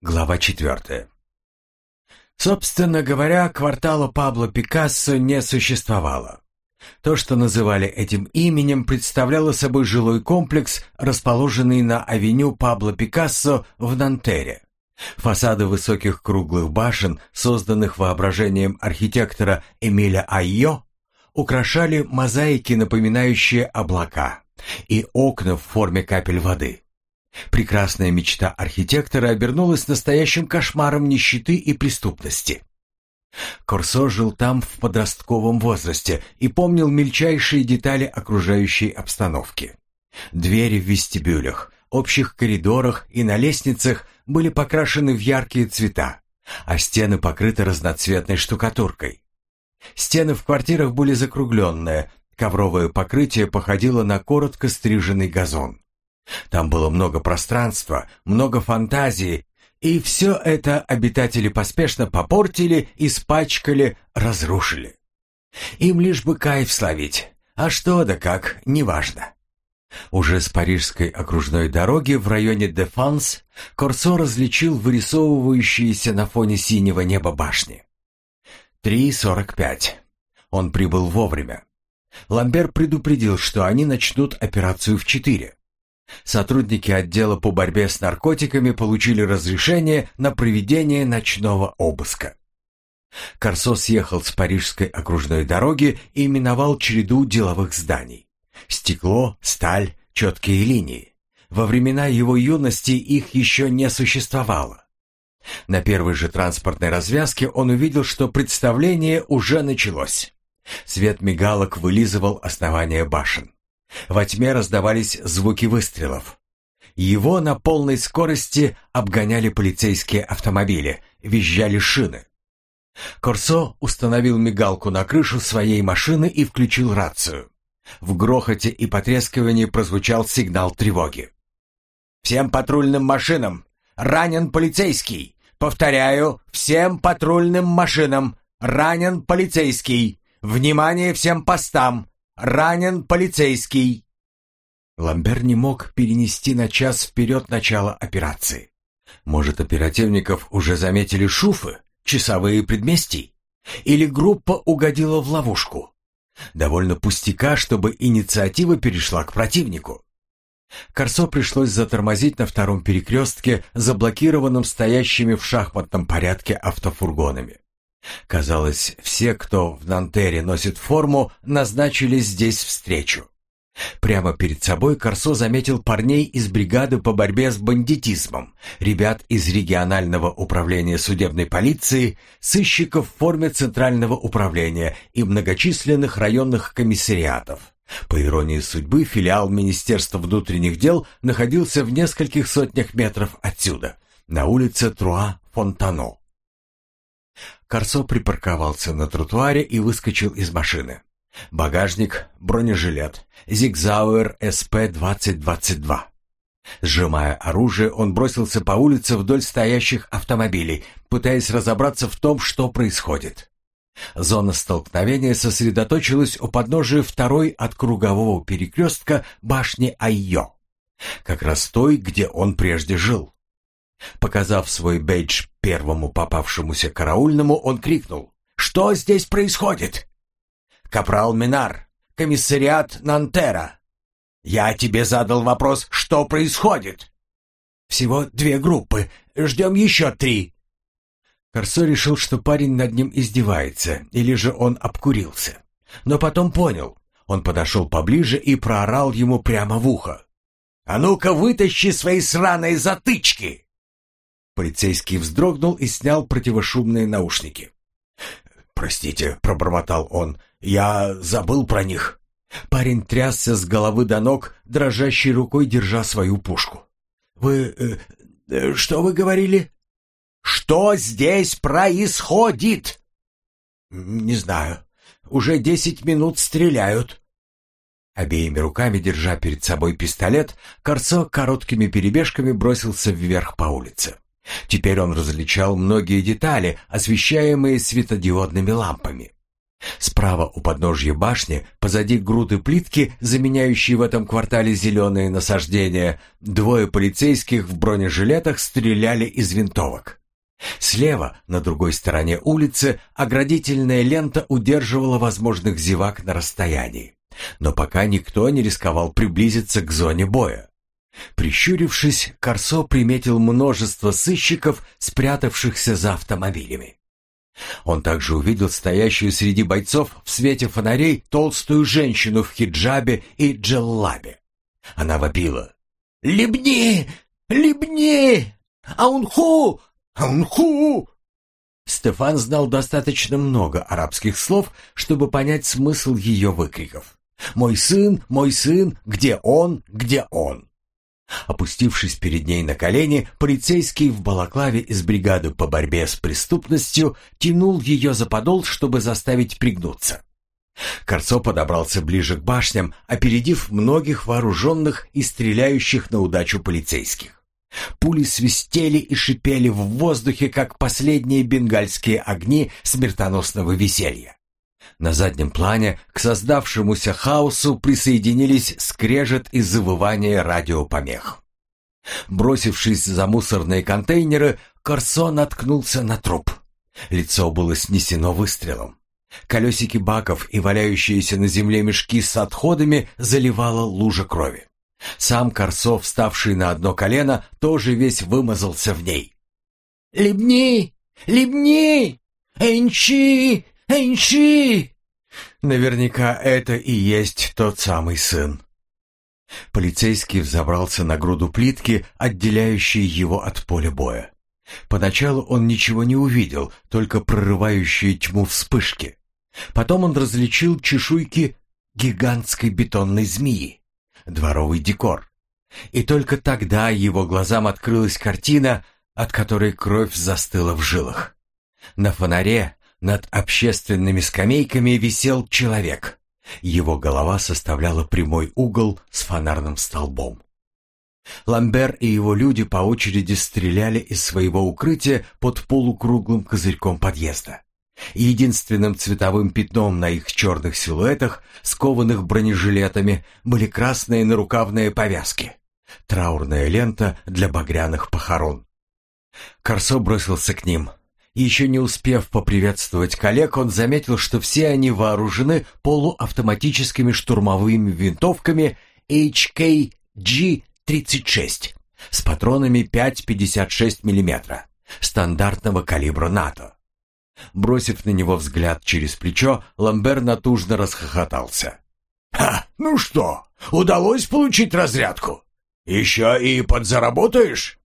Глава четвертая. Собственно говоря, квартала Пабло Пикассо не существовало. То, что называли этим именем, представляло собой жилой комплекс, расположенный на авеню Пабло Пикассо в Нантере. Фасады высоких круглых башен, созданных воображением архитектора Эмиля Айо, украшали мозаики, напоминающие облака, и окна в форме капель воды. Прекрасная мечта архитектора обернулась настоящим кошмаром нищеты и преступности. Корсо жил там в подростковом возрасте и помнил мельчайшие детали окружающей обстановки. Двери в вестибюлях, общих коридорах и на лестницах были покрашены в яркие цвета, а стены покрыты разноцветной штукатуркой. Стены в квартирах были закругленные, ковровое покрытие походило на коротко стриженный газон. Там было много пространства, много фантазии, и все это обитатели поспешно попортили, испачкали, разрушили. Им лишь бы кайф словить, а что да как, неважно. Уже с парижской окружной дороги в районе Дефанс Корсо различил вырисовывающиеся на фоне синего неба башни. Три сорок пять. Он прибыл вовремя. Ламбер предупредил, что они начнут операцию в четыре. Сотрудники отдела по борьбе с наркотиками получили разрешение на проведение ночного обыска. Корсо съехал с парижской окружной дороги и миновал череду деловых зданий. Стекло, сталь, четкие линии. Во времена его юности их еще не существовало. На первой же транспортной развязке он увидел, что представление уже началось. Свет мигалок вылизывал основание башен. Во тьме раздавались звуки выстрелов. Его на полной скорости обгоняли полицейские автомобили, визжали шины. Корсо установил мигалку на крышу своей машины и включил рацию. В грохоте и потрескивании прозвучал сигнал тревоги. «Всем патрульным машинам! Ранен полицейский! Повторяю, всем патрульным машинам! Ранен полицейский! Внимание всем постам! Ранен полицейский!» Ламбер не мог перенести на час вперед начало операции. Может, оперативников уже заметили шуфы, часовые предместий? Или группа угодила в ловушку? Довольно пустяка, чтобы инициатива перешла к противнику. Корсо пришлось затормозить на втором перекрестке, заблокированном стоящими в шахматном порядке автофургонами. Казалось, все, кто в Нантере носит форму, назначили здесь встречу. Прямо перед собой Корсо заметил парней из бригады по борьбе с бандитизмом, ребят из регионального управления судебной полиции, сыщиков в форме центрального управления и многочисленных районных комиссариатов. По иронии судьбы, филиал Министерства внутренних дел находился в нескольких сотнях метров отсюда, на улице Труа-Фонтано. Корсо припарковался на тротуаре и выскочил из машины. Багажник, бронежилет, Зигзауэр СП-2022. Сжимая оружие, он бросился по улице вдоль стоящих автомобилей, пытаясь разобраться в том, что происходит. Зона столкновения сосредоточилась у подножия второй от кругового перекрестка башни Айо, как раз той, где он прежде жил. Показав свой бейдж первому попавшемуся караульному, он крикнул «Что здесь происходит?» «Капрал Минар, комиссариат Нантера. Я тебе задал вопрос, что происходит?» «Всего две группы. Ждем еще три». Корсо решил, что парень над ним издевается, или же он обкурился. Но потом понял. Он подошел поближе и проорал ему прямо в ухо. «А ну-ка вытащи свои сраные затычки!» Полицейский вздрогнул и снял противошумные наушники. «Простите», — пробормотал он, — «я забыл про них». Парень трясся с головы до ног, дрожащей рукой держа свою пушку. «Вы... Э, э, что вы говорили?» «Что здесь происходит?» «Не знаю. Уже десять минут стреляют». Обеими руками, держа перед собой пистолет, Корцо короткими перебежками бросился вверх по улице. Теперь он различал многие детали, освещаемые светодиодными лампами. Справа у подножья башни, позади груды плитки, заменяющей в этом квартале зеленые насаждения, двое полицейских в бронежилетах стреляли из винтовок. Слева, на другой стороне улицы, оградительная лента удерживала возможных зевак на расстоянии. Но пока никто не рисковал приблизиться к зоне боя. Прищурившись, Корсо приметил множество сыщиков, спрятавшихся за автомобилями. Он также увидел стоящую среди бойцов в свете фонарей толстую женщину в хиджабе и джеллабе. Она вопила. «Лебни! Лебни! Аунху! Аунху!» Стефан знал достаточно много арабских слов, чтобы понять смысл ее выкриков. «Мой сын, мой сын, где он, где он?» Опустившись перед ней на колени, полицейский в балаклаве из бригады по борьбе с преступностью тянул ее за подол, чтобы заставить пригнуться. Корцо подобрался ближе к башням, опередив многих вооруженных и стреляющих на удачу полицейских. Пули свистели и шипели в воздухе, как последние бенгальские огни смертоносного веселья. На заднем плане к создавшемуся хаосу присоединились скрежет и завывание радиопомех. Бросившись за мусорные контейнеры, Корсо наткнулся на труп. Лицо было снесено выстрелом. Колесики баков и валяющиеся на земле мешки с отходами заливала лужа крови. Сам Корсо, вставший на одно колено, тоже весь вымазался в ней. «Лебни! Лебни! Энчи! Энчи!» Наверняка это и есть тот самый сын. Полицейский взобрался на груду плитки, отделяющей его от поля боя. Поначалу он ничего не увидел, только прорывающие тьму вспышки. Потом он различил чешуйки гигантской бетонной змеи, дворовый декор. И только тогда его глазам открылась картина, от которой кровь застыла в жилах. На фонаре над общественными скамейками висел человек. Его голова составляла прямой угол с фонарным столбом. Ламбер и его люди по очереди стреляли из своего укрытия под полукруглым козырьком подъезда. Единственным цветовым пятном на их черных силуэтах, скованных бронежилетами, были красные нарукавные повязки. Траурная лента для багряных похорон. Корсо бросился к ним. Еще не успев поприветствовать коллег, он заметил, что все они вооружены полуавтоматическими штурмовыми винтовками HKG-36 с патронами 5,56 мм стандартного калибра НАТО. Бросив на него взгляд через плечо, Ламбер натужно расхохотался. «Ха, ну что, удалось получить разрядку? Еще и подзаработаешь?»